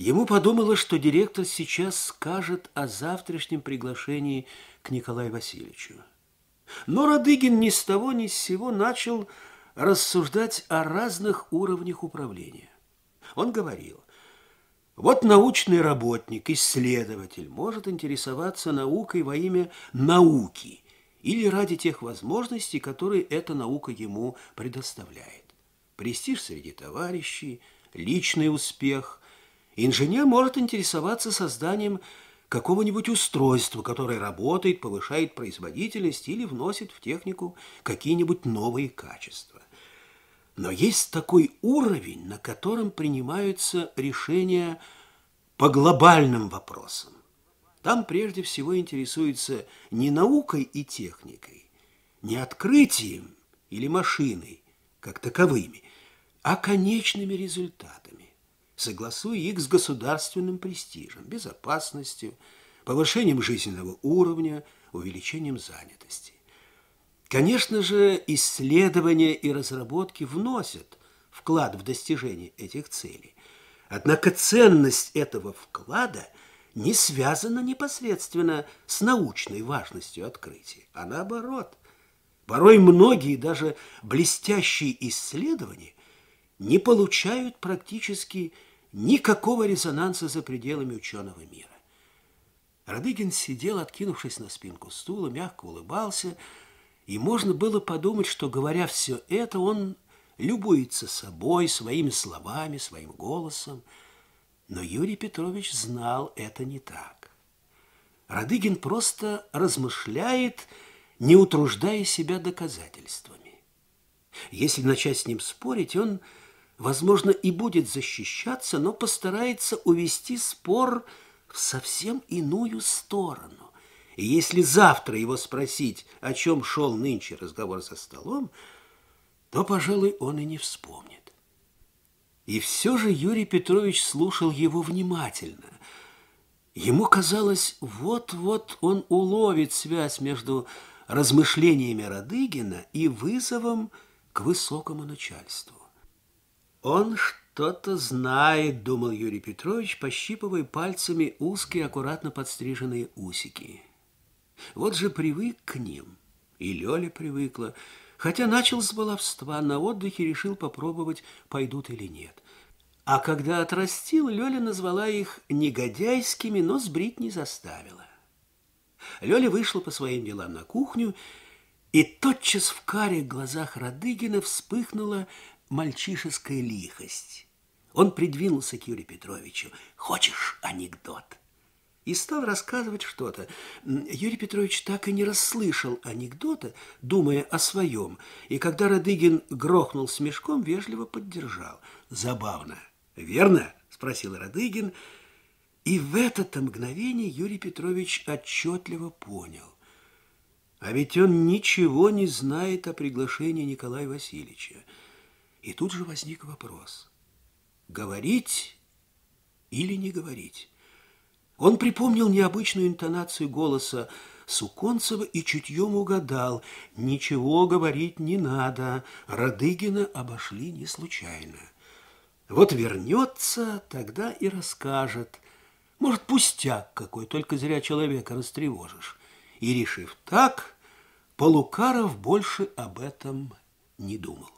Ему подумалось, что директор сейчас скажет о завтрашнем приглашении к Николаю Васильевичу. Но Радыгин ни с того ни с сего начал рассуждать о разных уровнях управления. Он говорил, вот научный работник, исследователь может интересоваться наукой во имя науки или ради тех возможностей, которые эта наука ему предоставляет. Престиж среди товарищей, личный успех, Инженер может интересоваться созданием какого-нибудь устройства, которое работает, повышает производительность или вносит в технику какие-нибудь новые качества. Но есть такой уровень, на котором принимаются решения по глобальным вопросам. Там прежде всего интересуются не наукой и техникой, не открытием или машиной, как таковыми, а конечными результатами согласуя их с государственным престижем, безопасностью, повышением жизненного уровня, увеличением занятости. Конечно же, исследования и разработки вносят вклад в достижение этих целей. Однако ценность этого вклада не связана непосредственно с научной важностью открытия, а наоборот. Порой многие даже блестящие исследования не получают практически никакого резонанса за пределами ученого мира. Радыгин сидел, откинувшись на спинку стула, мягко улыбался, и можно было подумать, что, говоря все это, он любуется собой, своими словами, своим голосом. Но Юрий Петрович знал это не так. Радыгин просто размышляет, не утруждая себя доказательствами. Если начать с ним спорить, он возможно, и будет защищаться, но постарается увести спор в совсем иную сторону. И если завтра его спросить, о чем шел нынче разговор за столом, то, пожалуй, он и не вспомнит. И все же Юрий Петрович слушал его внимательно. Ему казалось, вот-вот он уловит связь между размышлениями Радыгина и вызовом к высокому начальству. Он что-то знает, думал Юрий Петрович, пощипывая пальцами узкие, аккуратно подстриженные усики. Вот же привык к ним, и Лёля привыкла, хотя начал с баловства, на отдыхе решил попробовать, пойдут или нет. А когда отрастил, Лёля назвала их негодяйскими, но сбрить не заставила. Лёля вышла по своим делам на кухню, и тотчас в карих глазах Радыгина вспыхнула мальчишеская лихость. Он придвинулся к Юрию Петровичу. «Хочешь анекдот?» И стал рассказывать что-то. Юрий Петрович так и не расслышал анекдота, думая о своем. И когда Радыгин грохнул смешком, вежливо поддержал. «Забавно, верно?» – спросил Радыгин. И в это мгновение Юрий Петрович отчетливо понял. А ведь он ничего не знает о приглашении Николая Васильевича. И тут же возник вопрос. Говорить или не говорить? Он припомнил необычную интонацию голоса Суконцева и чутьем угадал. Ничего говорить не надо. Радыгина обошли не случайно. Вот вернется, тогда и расскажет. Может, пустяк какой, только зря человека растревожишь. И, решив так, Полукаров больше об этом не думал.